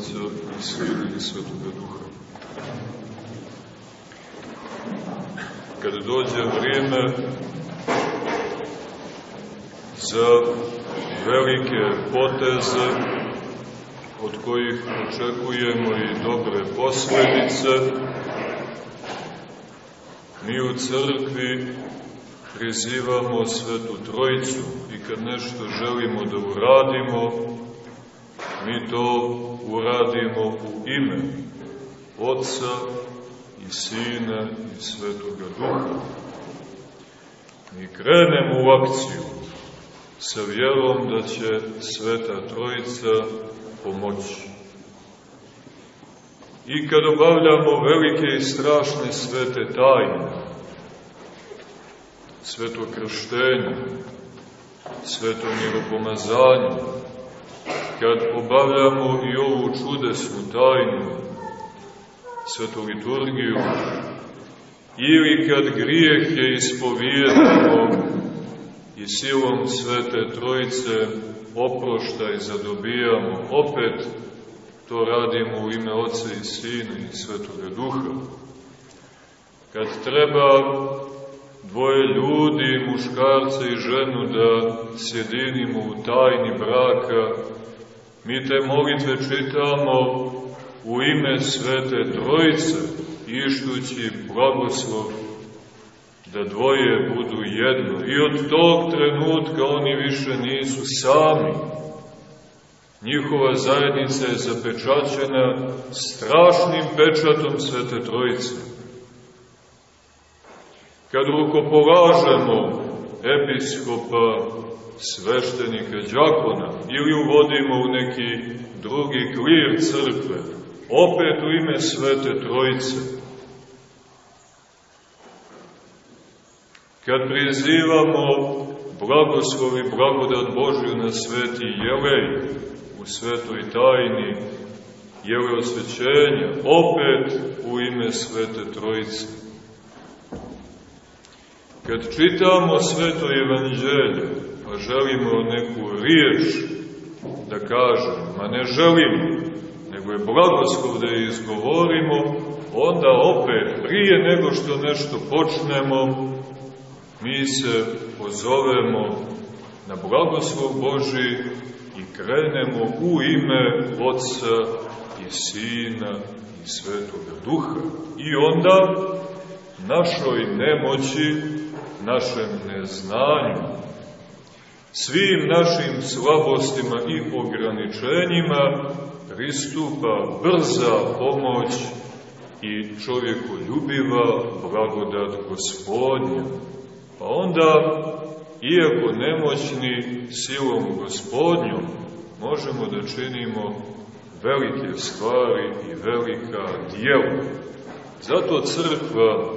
Otca i Sina i Svetoga Duha. Kad dođe vrijeme za velike poteze od kojih očekujemo i dobre posledice, mi u crkvi prizivamo Svetu Trojicu i kad nešto želimo da uradimo, mi to uradimo u ime Otca i Sina i Svetoga Duha. Mi krenemo u akciju sa vjerom da će Sveta Trojica pomoći. I kad obavljamo velike i strašne svete tajne, sveto krštenje, sveto miropomazanje, kad obavljamo i ovu čudesnu tajnu, svetu liturgiju, ili kad grijehe ispovijedamo i silom svete trojice oproštaj zadobijamo, opet to radimo u ime Otca i Sina i Svetoga Duha. Kad treba dvoje ljudi, muškarca i ženu, da sjedinimo u tajni braka, mi te molitve čitamo u ime Svete Trojice, ištući blagoslov da dvoje budu jedno. I od tog trenutka oni više nisu sami. Njihova zajednica je zapečaćena strašnim pečatom Svete Trojice. Kad rukopolažemo episkopa, sveštenika, džakona ili uvodimo u neki drugi klir crkve, opet u ime Svete Trojice, kad prizivamo blagoslov i blagodat Božju na sveti jelej, u svetoj tajni, jele osvećenja, opet u ime Svete Trojice. Kad čitamo sveto evanđelje, pa želimo neku riječ da kažemo, ma ne želimo, nego je blagoslov da je izgovorimo, onda opet, prije nego što nešto počnemo, mi se pozovemo na blagoslov Boži i krenemo u ime Otca i Sina i Svetoga Duha. I onda našoj nemoći, našem neznanju, svim našim slabostima i ograničenjima pristupa brza pomoć i čovjeku ljubiva blagodat gospodnja. Pa onda, iako nemoćni silom gospodnjom, možemo da činimo velike stvari i velika dijela. Zato crkva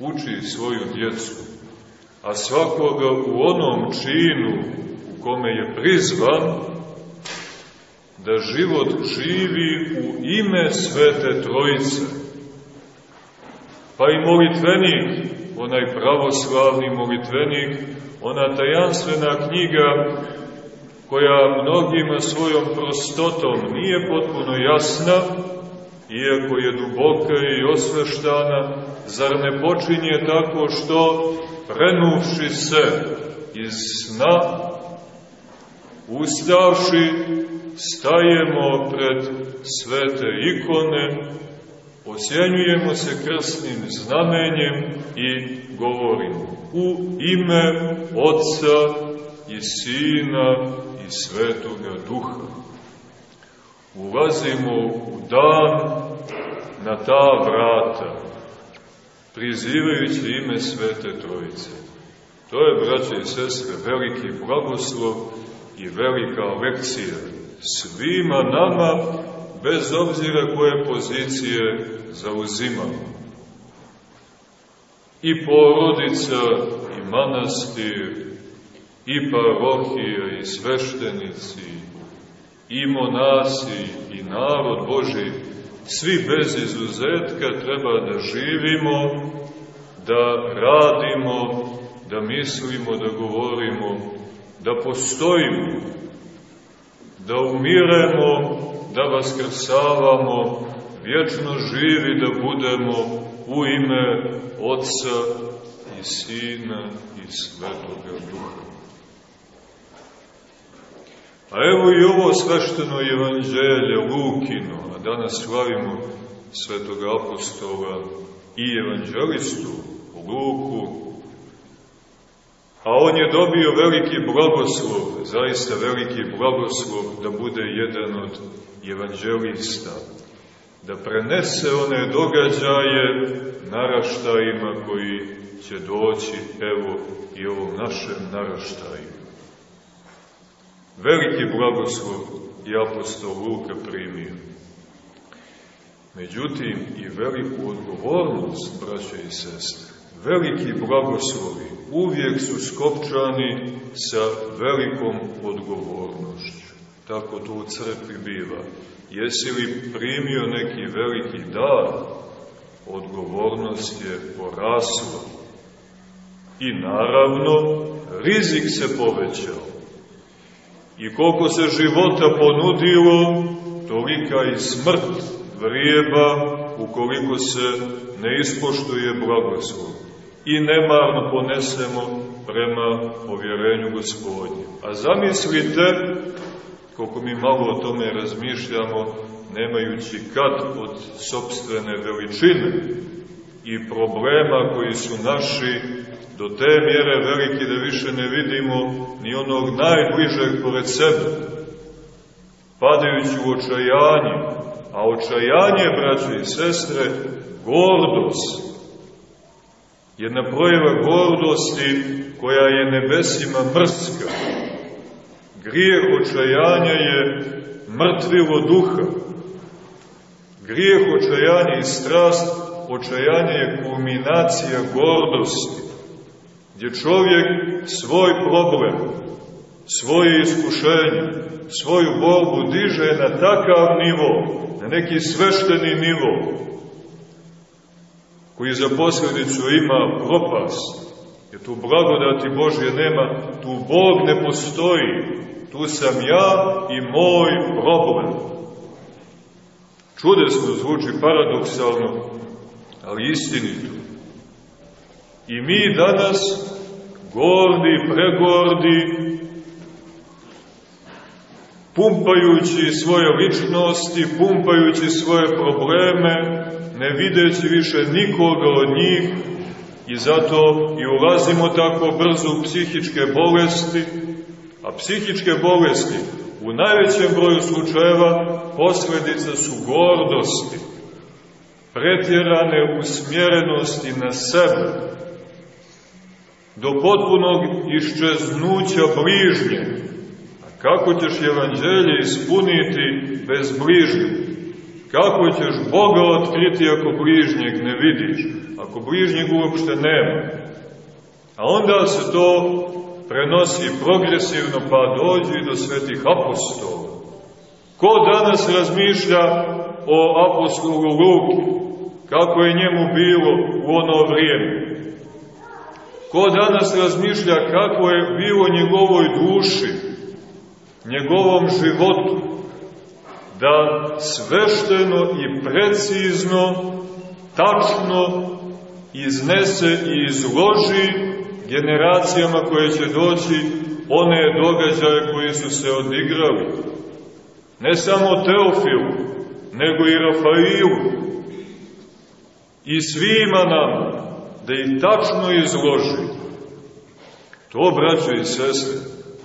uči svoju djecu, a svakoga u onom činu u kome je prizvan, da život živi u ime Svete Trojice. Pa i molitvenik onaj pravoslavni molitvenik, ona tajanstvena knjiga koja mnogima svojom prostotom nije potpuno jasna, iako je duboka i osveštana, zar ne počinje tako što, prenuvši se iz sna, ustavši, stajemo pred svete ikone, osjenjujemo se krsnim znamenjem i govorimo u ime Otca i Sina i Svetoga Duha. Ulazimo u dan na ta vrata, prizivajući ime Svete Trojice. To je, braće i sestre, veliki blagoslov i velika lekcija svima nama, bez obzira koje pozicije zauzimamo. I porodica, i manastir, i parohija, i sveštenici, i monasi, i narod Boži, svi bez izuzetka treba da živimo, da radimo, da mislimo, da govorimo, da postojimo, da umiremo, da vaskrsavamo, vječno živi da budemo u ime Otca i Sina i Svetoga Duha. A evo i ovo svešteno evanđelje Lukino, a danas slavimo svetoga apostola i evanđelistu Luku, a on je dobio veliki blagoslov, zaista veliki blagoslov da bude jedan od evanđelista, da prenese one događaje naraštajima koji će doći, evo, i ovom našem naraštaju. Veliki blagoslov i apostol Luka primio. Međutim, i veliku odgovornost, braće i sestre, veliki blagoslovi uvijek su skopčani sa velikom odgovornošću. Tako to u crkvi biva. Jesi li primio neki veliki dar, odgovornost je porasla. I naravno, rizik se povećao. I koliko se života ponudilo, tolika i smrt vrijeba ukoliko se ne ispoštuje blagoslov i nemarno ponesemo prema povjerenju gospodnje. A zamislite, koliko mi malo o tome razmišljamo, nemajući kad od sobstvene veličine i problema koji su naši do te mjere veliki da više ne vidimo ni onog najbližeg pored sebe, padajući u očajanje, a očajanje, braće i sestre, gordost, jedna projeva gordosti koja je nebesima mrska. Grijeh očajanja je mrtvilo duha. Grijeh očajanja i strast, očajanje je kulminacija gordosti, gdje čovjek svoj problem, svoje iskušenje, svoju borbu diže na takav nivo, na neki svešteni nivo, koji za posledicu ima propast, jer tu blagodati Božje nema, tu Bog ne postoji, tu sam ja i moj problem. Čudesno zvuči paradoksalno, ali istinito. I mi danas, gordi, pregordi, pumpajući svoje ličnosti, pumpajući svoje probleme, ne videći više nikoga od njih i zato i ulazimo tako brzo u psihičke bolesti, a psihičke bolesti u najvećem broju slučajeva posledica su gordosti, pretjerane usmjerenosti na sebe, do potpunog iščeznuća bližnje. A kako ćeš evanđelje ispuniti bez bližnje? Kako ćeš Boga otkriti ako bližnjeg ne vidiš, ako bližnjeg uopšte nema? A onda se to prenosi progresivno pa dođe i do svetih apostola. Ko danas razmišlja o apostolu Luki? Kako je njemu bilo u ono vrijeme? Ko danas razmišlja kako je bilo njegovoj duši, njegovom životu? da svešteno i precizno, tačno iznese i izloži generacijama koje će doći one događaje koji su se odigrali. Ne samo Teofilu, nego i Rafailu i svima nam da ih tačno izloži. To, braće i sestre,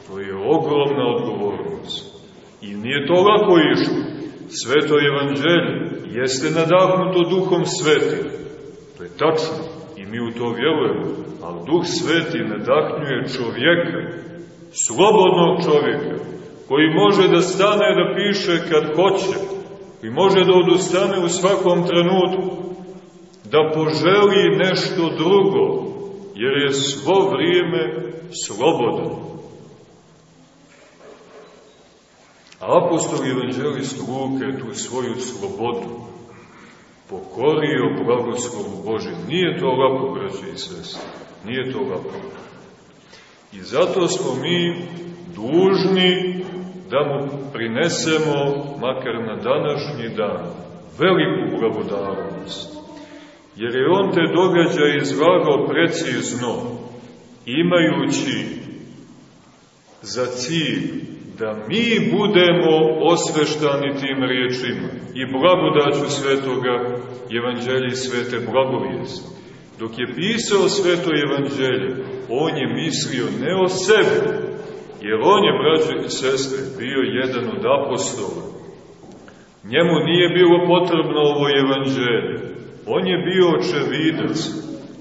to je ogromna odgovornost. I nije to lako išlo. Sveto evanđelje jeste nadahnuto duhom svetim. To je tačno i mi u to vjerujemo. Ali duh sveti nadahnjuje čovjeka, slobodnog čovjeka, koji može da stane da piše kad hoće, koji može da odustane u svakom trenutku, da poželi nešto drugo, jer je svo vrijeme slobodan. apostol i evanđelist Luka tu svoju slobodu pokorio blagoslovu Božem. Nije to lako, braće i sestre. Nije to lako. I zato smo mi dužni da mu prinesemo, makar na današnji dan, veliku blagodarnost. Jer je on te događaje izvagao precizno, imajući za cilj da mi budemo osveštani tim riječima i blagodaću svetoga evanđelja i svete blagovijesti. Dok je pisao sveto evanđelje, on je mislio ne o sebi, jer on je, braćo i sestre, bio jedan od apostola. Njemu nije bilo potrebno ovo evanđelje. On je bio očevidac.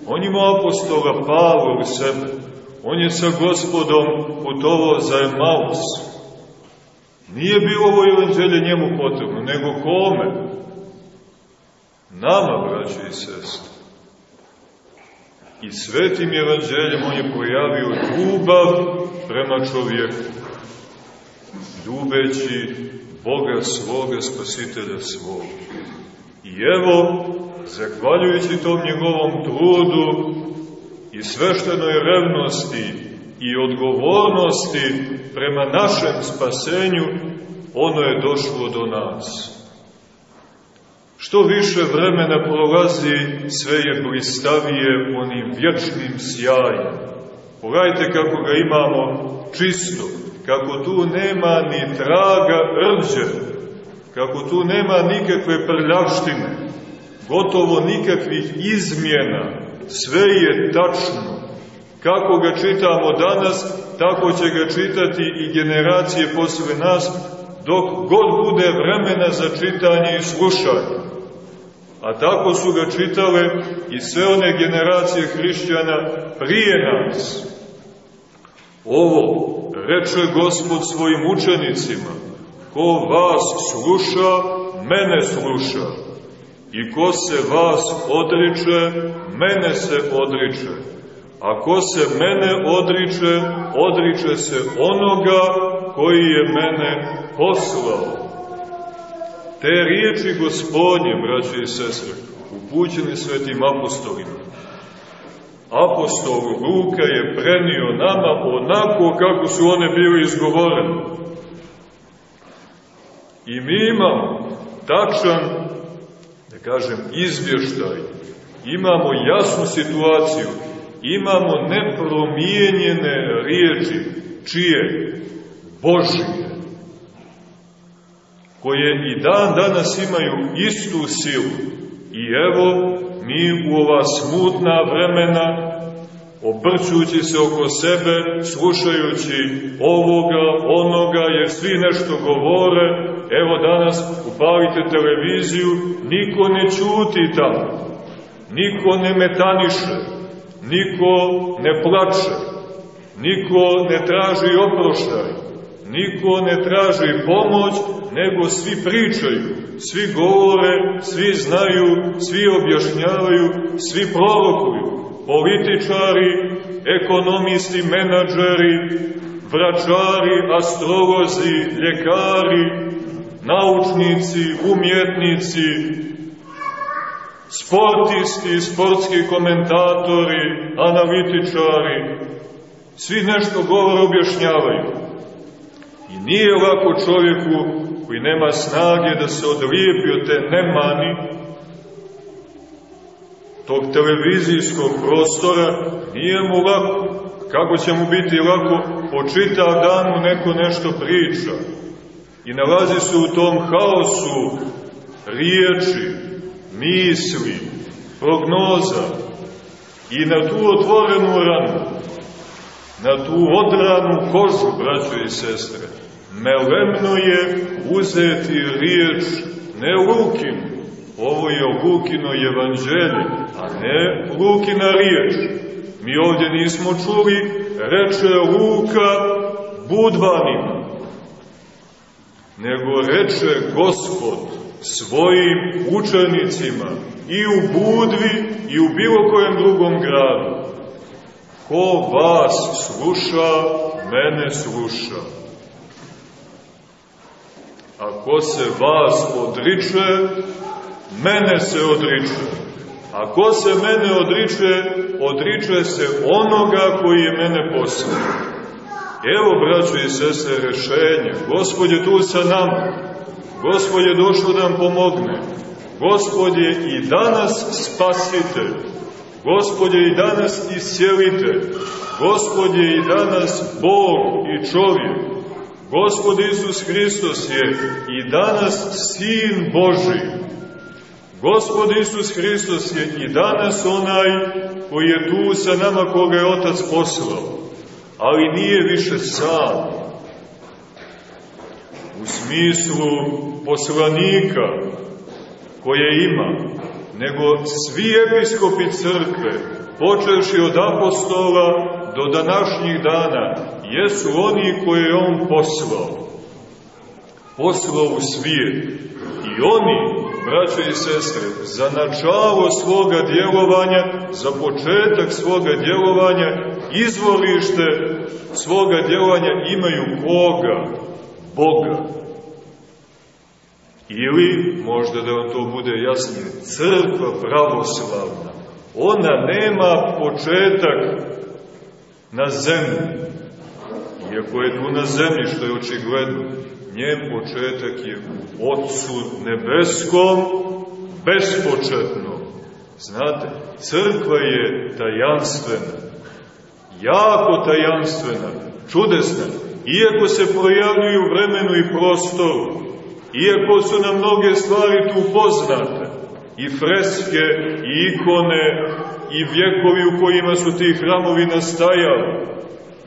On ima apostola Pavla u sebe. On je sa gospodom putovao za Emaus. Nije bilo ovo evanđelje njemu potrebno, nego kome? Nama, braći i sestri. I svetim evanđeljem on je projavio ljubav prema čovjeku, ljubeći Boga svoga, spasitelja svoga. I evo, zahvaljujući tom njegovom trudu i sveštenoj revnosti i odgovornosti prema našem spasenju, ono je došlo do nas. Što više vremena prolazi, sve je blistavije onim vječnim sjajem. Pogledajte kako ga imamo čisto, kako tu nema ni traga rđe, kako tu nema nikakve prljavštine, gotovo nikakvih izmjena, sve je tačno, Kako ga čitamo danas, tako će ga čitati i generacije posle nas, dok god bude vremena za čitanje i slušanje. A tako su ga čitale i sve one generacije hrišćana prije nas. Ovo reče Gospod svojim učenicima, ko vas sluša, mene sluša. I ko se vas odriče, mene se odriče. Ako se mene odriče, odriče se onoga koji je mene poslao. Te riječi gospodnje, braće i sestre, upućene svetim apostolima. Apostol Luka je prenio nama onako kako su one bili izgovorene. I mi imamo tačan, kažem, izvještaj, imamo jasnu situaciju, imamo nepromijenjene riječi, čije? Božije, koje i dan danas imaju istu silu. I evo, mi u ova smutna vremena, obrćući se oko sebe, slušajući ovoga, onoga, jer svi nešto govore, evo danas upalite televiziju, niko ne čuti tamo, niko ne metaniše, Niko ne plače, niko ne traži oproštaj, niko ne traži pomoć, nego svi pričaju, svi govore, svi znaju, svi objašnjavaju, svi prorokuju. Političari, ekonomisti, menadžeri, vračari, astrolozi, ljekari, naučnici, umjetnici, sportisti, sportski komentatori, analitičari, svi nešto govore objašnjavaju. I nije lako čovjeku koji nema snage da se odlijepi od te nemani, tog televizijskog prostora, nije mu lako. Kako će mu biti lako po čitav dan mu neko nešto priča i nalazi se u tom haosu riječi, misli, prognoza i na tu otvorenu ranu, na tu odranu kožu, braćo i sestre, melemno je uzeti riječ ne Lukin, ovo je Lukino evanđelje, a ne Lukina riječ. Mi ovdje nismo čuli, reče Luka budvanima, nego reče Gospod, svojim učenicima i u Budvi i u bilo kojem drugom gradu. Ko vas sluša, mene sluša. Ako se vas odriče, mene se odriče. Ako se mene odriče, odriče se onoga koji je mene poslao. Evo, braćo i sestre, rešenje. Gospod je tu sa nama. Gospod je došao da nam pomogne. Gospod je i danas spasitelj. Gospod je i danas isjelitelj. Gospod je i danas Bog i čovjek. Gospod Isus Hristos je i danas Sin Boži. Gospod Isus Hristos je i danas onaj koji je tu sa nama koga je Otac poslao ali nije više sam. U smislu poslanika koje ima, nego svi episkopi crkve, počeši od apostola do današnjih dana, jesu oni koje je on poslao. Poslao u svijet. I oni, braće i sestre, za načalo svoga djelovanja, za početak svoga djelovanja, izvorište svoga djelovanja imaju koga? Boga. Ili, možda da vam to bude jasnije, crkva pravoslavna. Ona nema početak na zemlji. Iako je tu na zemlji, što je očigledno, njen početak je u Otcu nebeskom, bespočetno. Znate, crkva je tajanstvena, jako tajanstvena, čudesna, iako se projavljuju vremenu i prostoru, iako su nam mnoge stvari tu poznate, i freske, i ikone, i vjekovi u kojima su ti hramovi nastajali,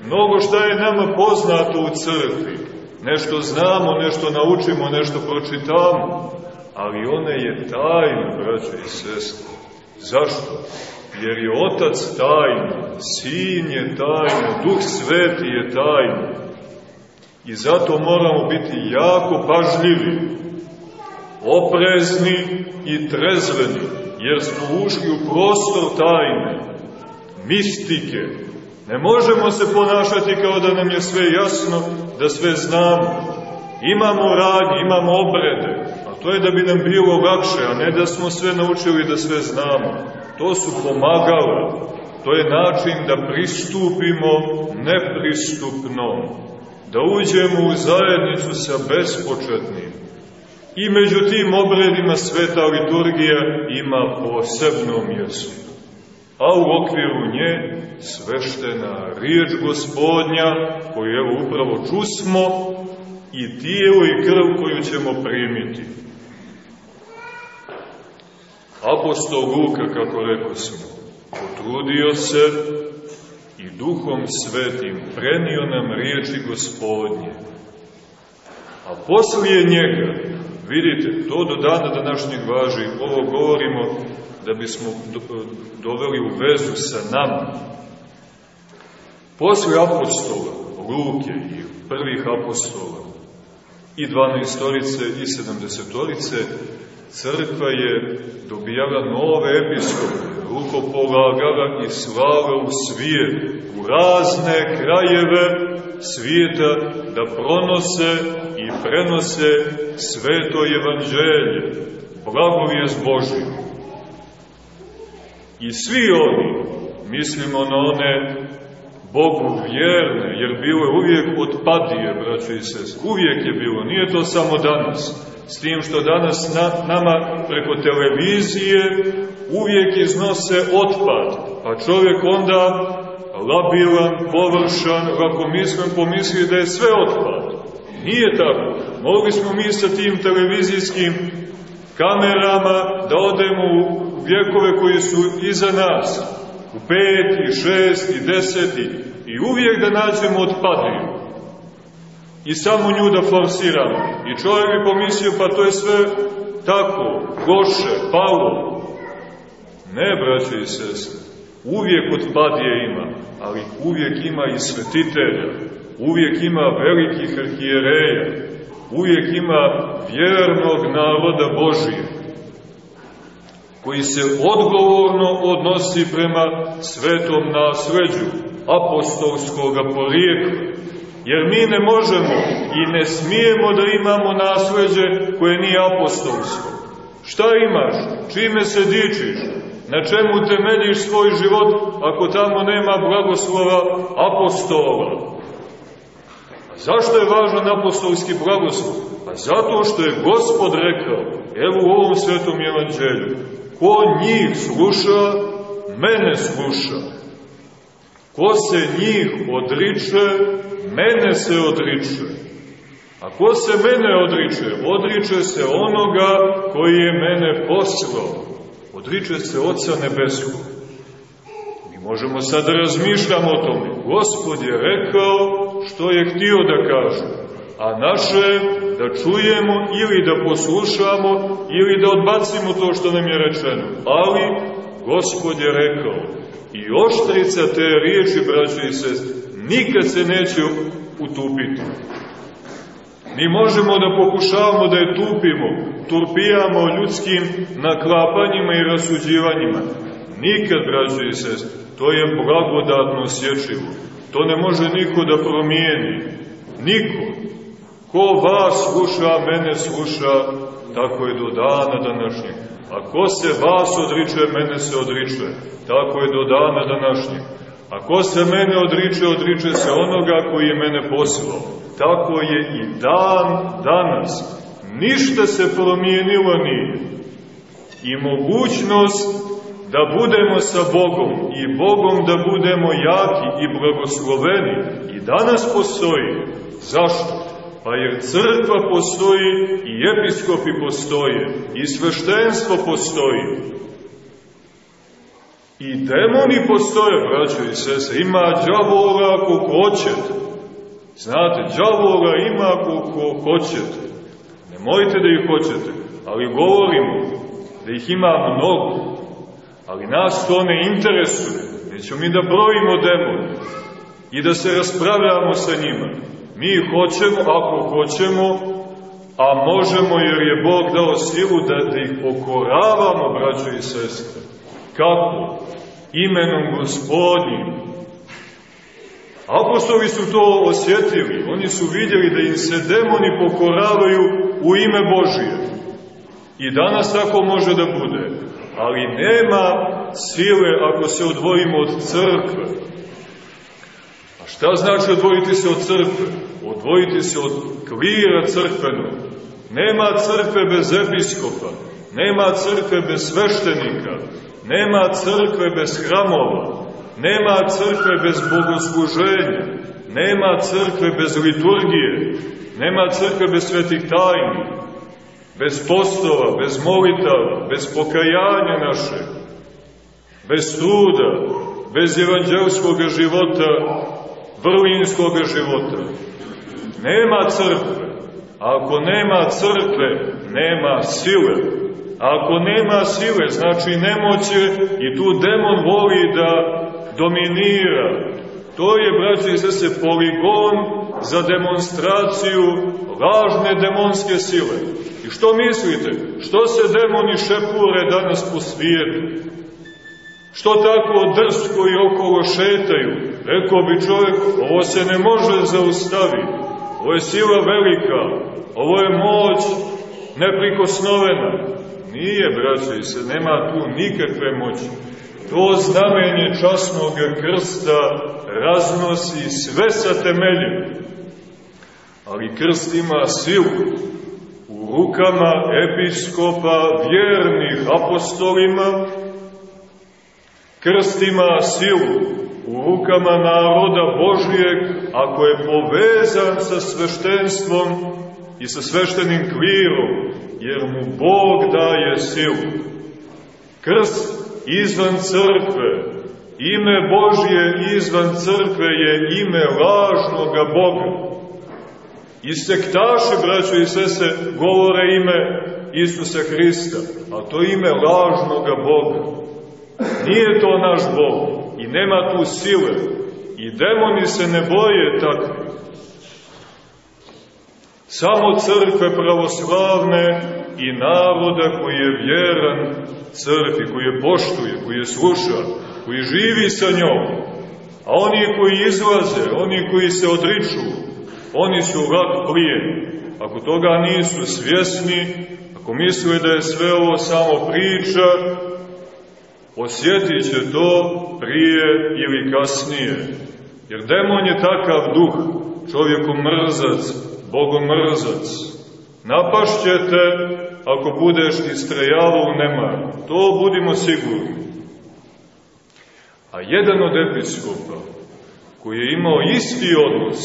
mnogo šta je nama poznato u crkvi, nešto znamo, nešto naučimo, nešto pročitamo, ali ona je tajna, braćo i sestre. Zašto? Jer je Otac tajna, Sin je tajna, Duh Sveti je tajna. I zato moramo biti jako pažljivi, oprezni i trezveni, jer smo ušli u prostor tajne, mistike. Ne možemo se ponašati kao da nam je sve jasno, da sve znamo. Imamo radnje, imamo obrede, a to je da bi nam bilo lakše, a ne da smo sve naučili da sve znamo. To su pomagale, to je način da pristupimo nepristupno, da uđemo u zajednicu sa bespočetnim. I među tim obredima sveta liturgija ima posebno mjesto. A u okviru nje sveštena riječ gospodnja, koju evo upravo čusmo, i tijelo i krv koju ćemo primiti. Apostol Luka, kako rekao smo, potrudio se i duhom svetim prenio nam riječi gospodnje. A poslije njega, vidite, to do dana današnjeg važi, ovo govorimo da bismo doveli u vezu sa nama. Poslije apostola, Luke i prvih apostola, i dvanaestorice i sedamdesetorice, crkva je dobijala nove episkope, rukopolagala i slava u svijet, u razne krajeve svijeta da pronose i prenose sveto evanđelje, blagovijest Božiju. I svi oni, mislimo na one Bogu vjerne, jer bilo je uvijek otpadije, braćo i sest. Uvijek je bilo, nije to samo danas. S tim što danas na, nama preko televizije uvijek iznose otpad, pa čovjek onda labilan, površan, ako mislim, pomisli da je sve otpad. Nije tako. Mogli smo mi sa tim televizijskim kamerama da odemo u vjekove koji su iza nas, u peti, šesti, deseti, i uvijek da nađemo otpadiju. I samo nju da forsiramo. I čovjek bi pomislio, pa to je sve tako, goše, palo. Ne, braće i sestre, uvijek otpadije ima, ali uvijek ima i svetitelja, uvijek ima velikih arhijereja, uvijek ima vjernog naroda Božije, koji se odgovorno odnosi prema svetom nasleđu apostolskog porijekla. Jer mi ne možemo i ne smijemo da imamo nasleđe koje nije apostolsko. Šta imaš? Čime se dičiš? Na čemu temeljiš svoj život ako tamo nema blagoslova apostola? zašto je važan apostolski blagoslov? Pa zato što je Gospod rekao, evo u ovom svetom evanđelju, ko njih sluša, mene sluša. Ko se njih odriče, mene se odriče. A ko se mene odriče? Odriče se onoga koji je mene poslao. Odriče se Oca Nebeskog. Mi možemo sad da razmišljamo o tome. Gospod je rekao što je htio da kaže. A naše da čujemo ili da poslušamo ili da odbacimo to što nam je rečeno. Ali Gospod je rekao i oštrica te riječi, braće i sestre, nikad se neće utupiti. Mi možemo da pokušavamo da je tupimo, turpijamo ljudskim naklapanjima i rasuđivanjima. Nikad, braćo i sest, to je blagodatno osjećivo. To ne može niko da promijeni. Niko. Ko vas sluša, mene sluša, tako je do dana današnjeg. A ko se vas odriče, mene se odriče. Tako je do dana današnjeg. A ko se mene odriče, odriče se onoga koji je mene poslao. Tako je i dan danas. Ništa se promijenilo nije. I mogućnost da budemo sa Bogom i Bogom da budemo jaki i blagosloveni i danas postoji. Zašto? Pa jer crkva postoji i episkopi postoje i sveštenstvo postoji I demoni postoje, braćo i sese, ima džavola koliko hoćete. Znate, džavola ima koliko hoćete. Nemojte da ih hoćete, ali govorimo da ih ima mnogo. Ali nas to ne interesuje. Nećemo mi da brojimo demoni i da se raspravljamo sa njima. Mi hoćemo, ako hoćemo, a možemo jer je Bog dao silu da, da ih pokoravamo, braćo i sestre. Kako? imenom gospodnjim. Apostoli su to osjetili, oni su vidjeli da im se demoni pokoravaju u ime Božije. I danas tako može da bude. Ali nema sile ako se odvojimo od crkve. A šta znači odvojiti se od crkve? Odvojiti se od klira crkvenog. Nema crkve bez episkopa, nema crkve bez sveštenika, Nema crkve bez hramova, nema crkve bez bogosluženja, nema crkve bez liturgije, nema crkve bez svetih tajni, bez postova, bez molitava, bez pokajanja naše, bez truda, bez evanđelskog života, vrlinskog života. Nema crkve. Ako nema crkve, nema sile. Ako nema sile, znači nemoće i tu demon voli da dominira. To je, braći i se poligon za demonstraciju lažne demonske sile. I što mislite? Što se demoni šepure danas po svijetu? Što tako drsko i okolo šetaju? Rekao bi čovjek, ovo se ne može zaustaviti. Ovo je sila velika, ovo je moć neprikosnovena. Nije, braćo, i se nema tu nikakve moći. To znamenje časnog krsta raznosi sve sa temeljem. Ali krst ima silu u rukama episkopa vjernih apostolima. Krst ima silu u rukama naroda Božijeg ako je povezan sa sveštenstvom i sa sveštenim klirom jer mu Bog daje silu. Krst izvan crkve, ime Božje izvan crkve je ime lažnoga Boga. I sektaši, braćo i sese, govore ime Isusa Hrista, a to ime lažnoga Boga. Nije to naš Bog i nema tu sile. I demoni se ne boje takvi. Samo crkve pravoslavne i naroda koji je vjeran crkvi, koji je poštuje, koji je sluša, koji živi sa njom. A oni koji izlaze, oni koji se odriču, oni su rat plijen. Ako toga nisu svjesni, ako misle da je sve ovo samo priča, osjetit će to prije ili kasnije. Jer demon je takav duh, čovjeku mrzac, bogomrzac. Napašćete ako budeš istrajavao u nemar. To budimo sigurni. A jedan od episkopa, koji je imao isti odnos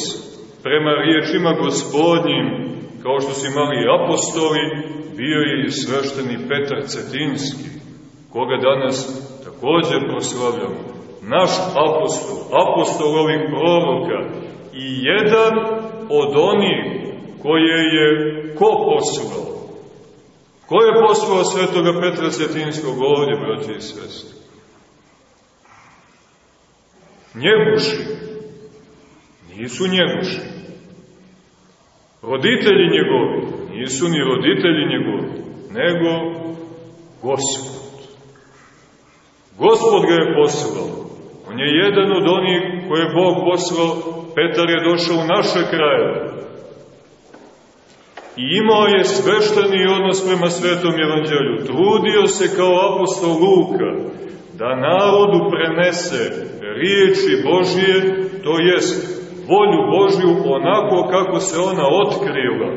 prema riječima gospodnjim, kao što su imali apostoli, bio je i svešteni Petar Cetinski, koga danas takođe proslavljamo. Naš apostol, apostol ovih proroka i jedan od onih koje je ko poslao? Ko je poslao svetoga Petra Cetinskog ovdje, braći i sestri? Njeguši. Nisu njeguši. Roditelji njegovi. Nisu ni roditelji njegovi, nego Gospod. Gospod ga je poslao. On je jedan od onih koje je Bog poslao. Petar je došao u naše krajeve. I imao je svešteni odnos prema svetom evanđelju. Trudio se kao apostol Luka da narodu prenese riječi Božije, to jest volju Božju onako kako se ona otkrila.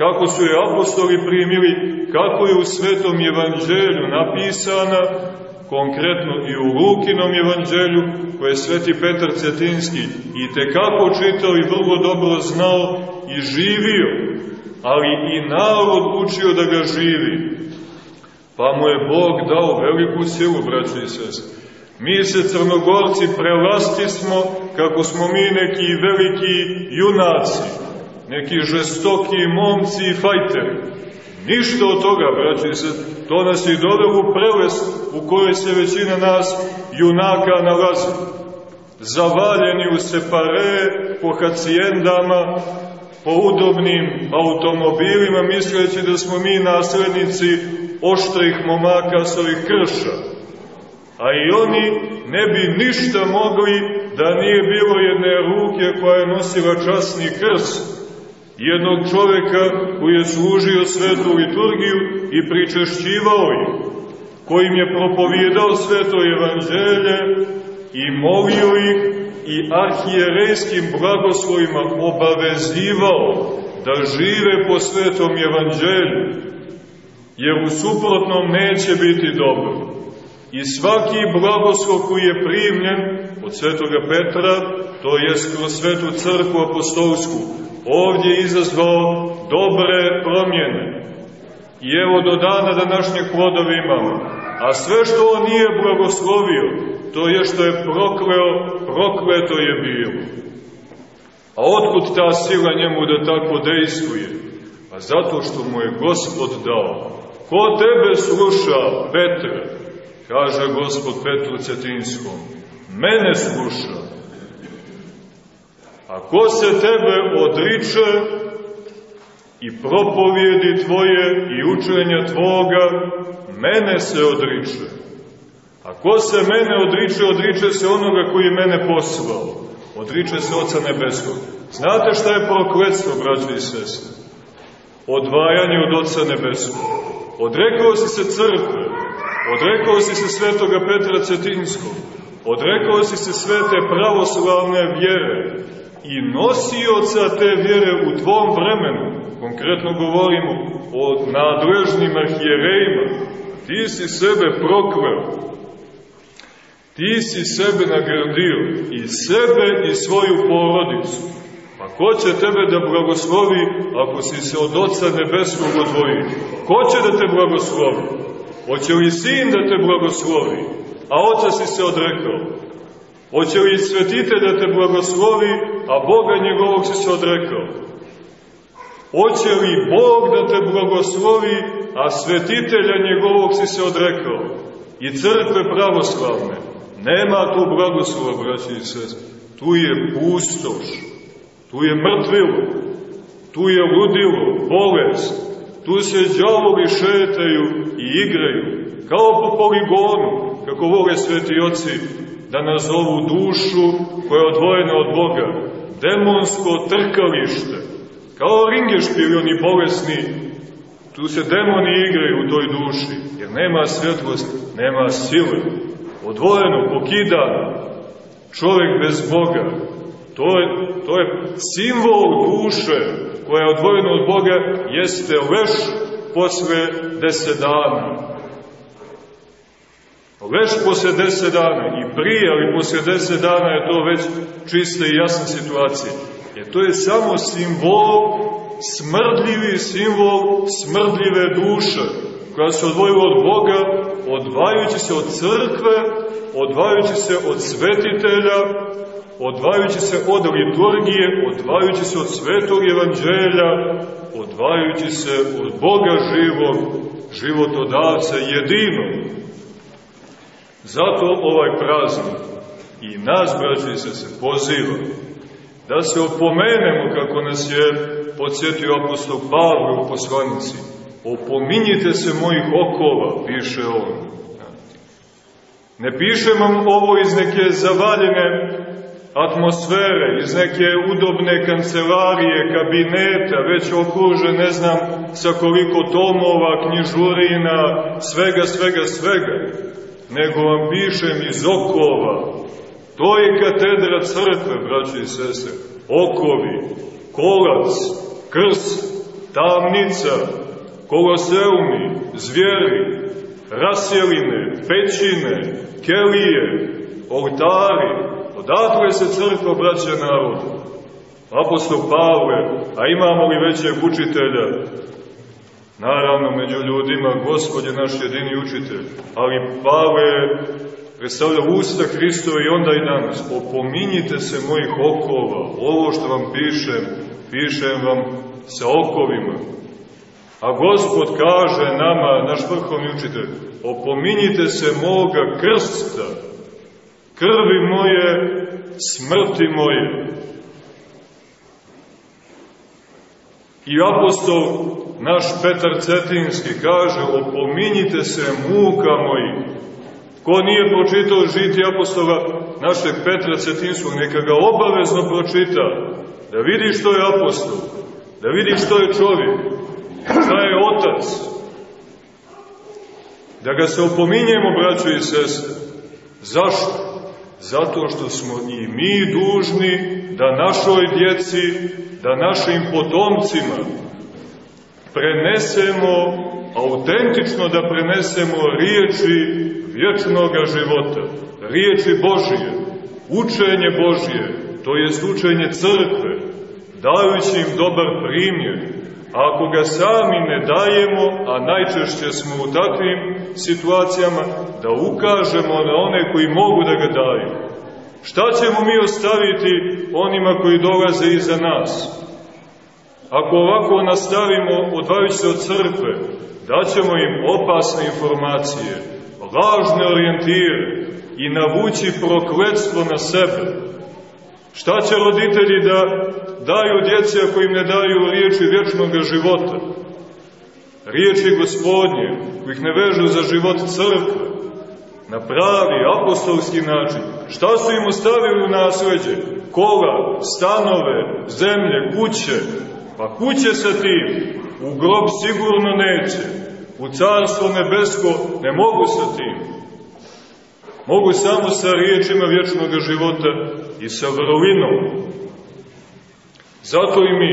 Kako su je apostoli primili, kako je u svetom evanđelju napisana, konkretno i u Lukinom evanđelju, koje je sveti Petar Cetinski i tekako čitao i vrlo dobro znao i živio, ali i narod učio da ga živi. Pa mu je Bog dao veliku silu, braći i sestri. Mi se crnogorci prelasti smo kako smo mi neki veliki junaci, neki žestoki momci i fajteri. Ništa od toga, braći se, to nas i dovelo u prelest u kojoj se većina nas junaka nalazi. Zavaljeni u separe, po hacijendama, po udobnim automobilima, misleći da smo mi naslednici oštrih momaka s ovih krša. A i oni ne bi ništa mogli da nije bilo jedne ruke koja je nosila časni krst, jednog čoveka koji je služio svetu liturgiju i pričešćivao ih, kojim je propovijedao sveto evanđelje i molio ih i arhijerejskim blagoslovima obavezivao da žive po svetom evanđelju, jer u suprotnom neće biti dobro. I svaki blagoslov koji je primljen od svetoga Petra, to je kroz svetu crkvu apostolsku, ovdje izazvao dobre promjene. I evo do dana današnjeg plodove imamo. A sve što on nije blagoslovio, to je što je prokleo, prokleto je bilo. A otkud ta sila njemu da tako dejstvuje? A zato što mu je Gospod dao. Ko tebe sluša, Petre? Kaže Gospod Petru Cetinskom. Mene sluša. A ko se tebe odriče i propovjedi tvoje i učenja tvoga, mene se odriče. A ko se mene odriče, odriče se onoga koji mene poslao. Odriče se Oca Nebeskog. Znate šta je prokletstvo, braći i sestre? Odvajanje od Oca Nebeskog. Odrekao si se crkve, odrekao si se svetoga Petra Cetinskog, odrekao si se svete pravoslavne vjere, i nosioca te vjere u tvom vremenu, konkretno govorimo o nadležnim arhijerejima, ti si sebe prokleo, ti si sebe nagradio i sebe i svoju porodicu. Pa ko će tebe da blagoslovi ako si se od Oca Nebeskog odvojio? Ko će da te blagoslovi? Hoće li Sin da te blagoslovi? A Oca si se odrekao. Hoće li svetite da te blagoslovi, a Boga njegovog si se odrekao? Hoće li Bog da te blagoslovi, a svetitelja njegovog si se odrekao? I crkve pravoslavne. Nema tu blagoslova, braći i sest. Tu je pustoš, tu je mrtvilo, tu je ludilo, bolest, tu se džavovi šetaju i igraju, kao po poligonu, kako vole sveti oci da nazovu dušu koja je odvojena od Boga, demonsko trkalište, kao ringešpili oni bolesni, tu se demoni igraju u toj duši, jer nema svjetlosti, nema sile, odvojeno, pokidano, čovjek bez Boga, to je, to je simbol duše koja je odvojena od Boga, jeste leš posle deset dana. Leš posle deset dana i prije, ali posle deset dana je to već čista i jasna situacija. Jer to je samo simbol, smrdljivi simbol smrdljive duše, koja se odvojila od Boga, odvajajući se od crkve, odvajajući se od svetitelja, odvajajući se od liturgije, odvajajući se od svetog evanđelja, odvajajući se od Boga živog, životodavca jedinog. Zato ovaj praznik i nas, braći se, se poziva da se opomenemo kako nas je podsjetio apostol Pavle u poslanici. Opominjite se mojih okova, piše on. Ne pišem vam ovo iz neke zavaljene atmosfere, iz neke udobne kancelarije, kabineta, već okruže, ne znam, sa koliko tomova, knjižurina, svega, svega, svega, nego vam pišem iz okova. To je katedra crkve, braći i sese. Okovi, kolac, krst, tamnica, koloseumi, zvijeri, rasjeline, pećine, kelije, oltari, Odakle se crkva braća narodu? Apostol Pavle, a imamo li većeg učitelja? Naravno, među ljudima, Gospod je naš jedini učitelj, ali Pavle predstavlja usta Hristova i onda i danas. Opominjite se mojih okova, ovo što vam pišem, pišem vam sa okovima. A Gospod kaže nama, naš vrhovni učitelj, opominjite se moga krsta, krvi moje, smrti moje. I apostol naš Petar Cetinski kaže, opominjite se muka moji. Ko nije pročitao žiti apostola našeg Petra Cetinskog, neka ga obavezno pročita, da vidi što je apostol, da vidi što je čovjek, šta je otac, da ga se opominjemo, braćo i sestre. Zašto? Zato što smo i mi dužni da našoj djeci, da našim potomcima prenesemo, autentično da prenesemo riječi vječnog života, riječi Božije, učenje Božije, to je učenje crkve, dajući im dobar primjer. A ako ga sami ne dajemo, a najčešće smo u takvim situacijama, da ukažemo na one koji mogu da ga daju. Šta ćemo mi ostaviti onima koji dolaze iza nas? Ako ovako nastavimo odvajući se od crkve, daćemo im opasne informacije, lažne orijentire i navući prokledstvo na sebe. Šta će roditelji da daju djeci ako im ne daju riječi vječnog života? Riječi gospodnje, koji ih ne vežu za život crkve, na pravi apostolski način. Šta su im ostavili u nasleđe? Kola, stanove, zemlje, kuće. Pa kuće sa tim, u grob sigurno neće. U carstvo nebesko ne mogu sa tim. Mogu samo sa riječima vječnog života i sa vrlinom. Zato i mi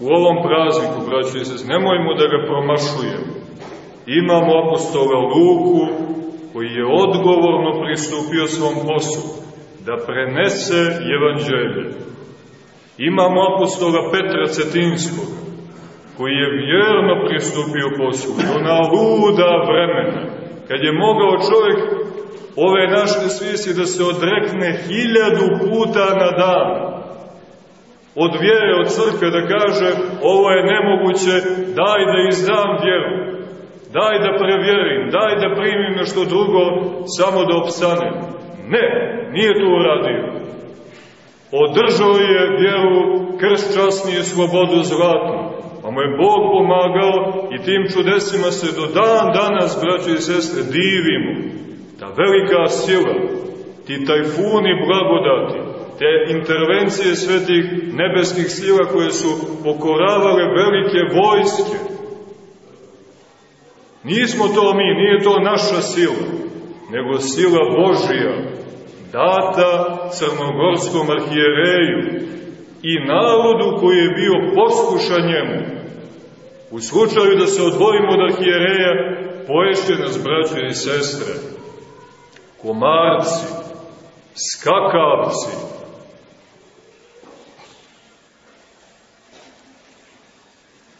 u ovom prazniku, braći i sest, nemojmo da ga promašujemo. Imamo apostola Luku, koji je odgovorno pristupio svom poslu, da prenese evanđelje. Imamo apostola Petra Cetinskog, koji je vjerno pristupio poslu, do na luda vremena, kad je mogao čovjek ove naše svijesti da se odrekne hiljadu puta na dan, od vjere, od crkve, da kaže, ovo je nemoguće, daj da izdam vjeru, daj da prevjerim, daj da primim nešto drugo, samo da opstanem. Ne, nije to uradio. Održao je vjeru krst časni i slobodu zlatnu, a mu je Bog pomagao i tim čudesima se do dan danas, braći i sestre, divimo. Ta velika sila, ti tajfuni blagodati, te intervencije svetih nebeskih sila koje su pokoravale velike vojske, Nismo to mi, nije to naša sila, nego sila Božija, data crnogorskom arhijereju i narodu koji je bio poslušan njemu. U slučaju da se odvojimo od arhijereja, poješte nas, braće i sestre, komarci, skakavci,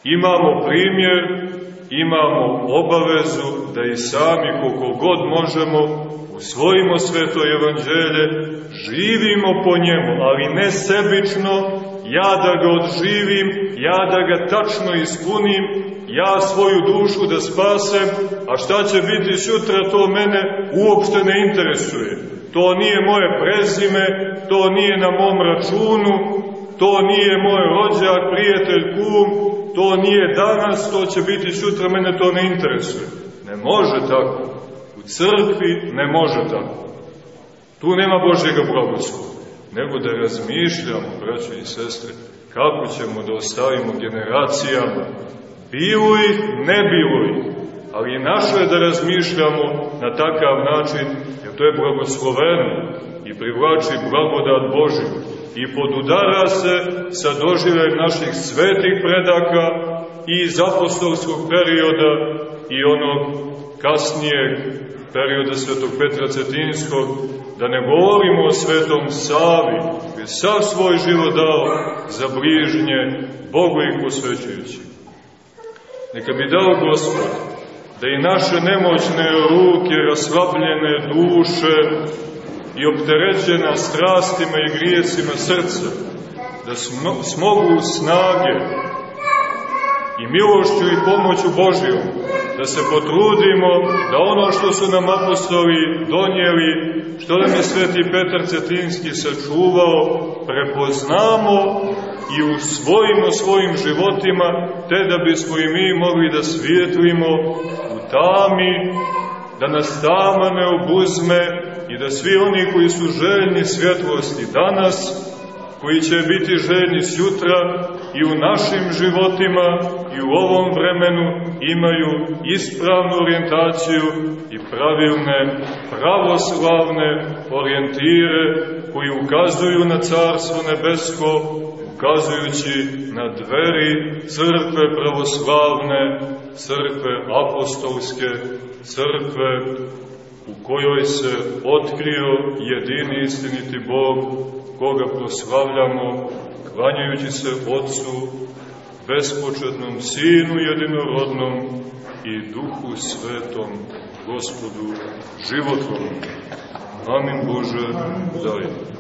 Imamo primjer, imamo obavezu da i sami koliko god možemo usvojimo sveto evanđelje, živimo po njemu, ali ne sebično, ja da ga odživim, ja da ga tačno ispunim, ja svoju dušu da spasem, a šta će biti sutra, to mene uopšte ne interesuje. To nije moje prezime, to nije na mom računu, to nije moj rođak, prijatelj, kum, to nije danas, to će biti sutra, mene to ne interesuje. Ne može tako. U crkvi ne može tako. Tu nema Božjega blagoslova. Nego da razmišljamo, braće i sestre, kako ćemo da ostavimo generacijama. Bilo ih, ne bilo ih. Ali naše je da razmišljamo na takav način, jer to je blagosloveno i privlači blagodat Božju i podudara se sa doživljajem naših svetih predaka i iz apostolskog perioda i onog kasnijeg perioda svetog Petra Cetinskog, da ne govorimo o svetom Savi, koji sav svoj život dao za bližnje Bogu ih posvećujući. Neka bi dao Gospod da i naše nemoćne ruke, raslabljene duše, i opterećena strastima i grijesima srca, da smogu snage i milošću i pomoću Božijom, da se potrudimo da ono što su nam apostoli donijeli, što nam je sveti Petar Cetinski sačuvao, prepoznamo i usvojimo svojim životima, te da bismo i mi mogli da svijetlimo u tami, da nas tama ne obuzme, i da svi oni koji su željni svjetlosti danas, koji će biti željni sutra i u našim životima i u ovom vremenu imaju ispravnu orijentaciju i pravilne, pravoslavne orijentire koji ukazuju na Carstvo nebesko, ukazujući na dveri crkve pravoslavne, crkve apostolske, crkve u kojoj se otkrio jedini istiniti Bog, koga proslavljamo, klanjajući se Otcu, bespočetnom Sinu jedinorodnom i Duhu Svetom, Gospodu životvornom. Amin Bože, daj.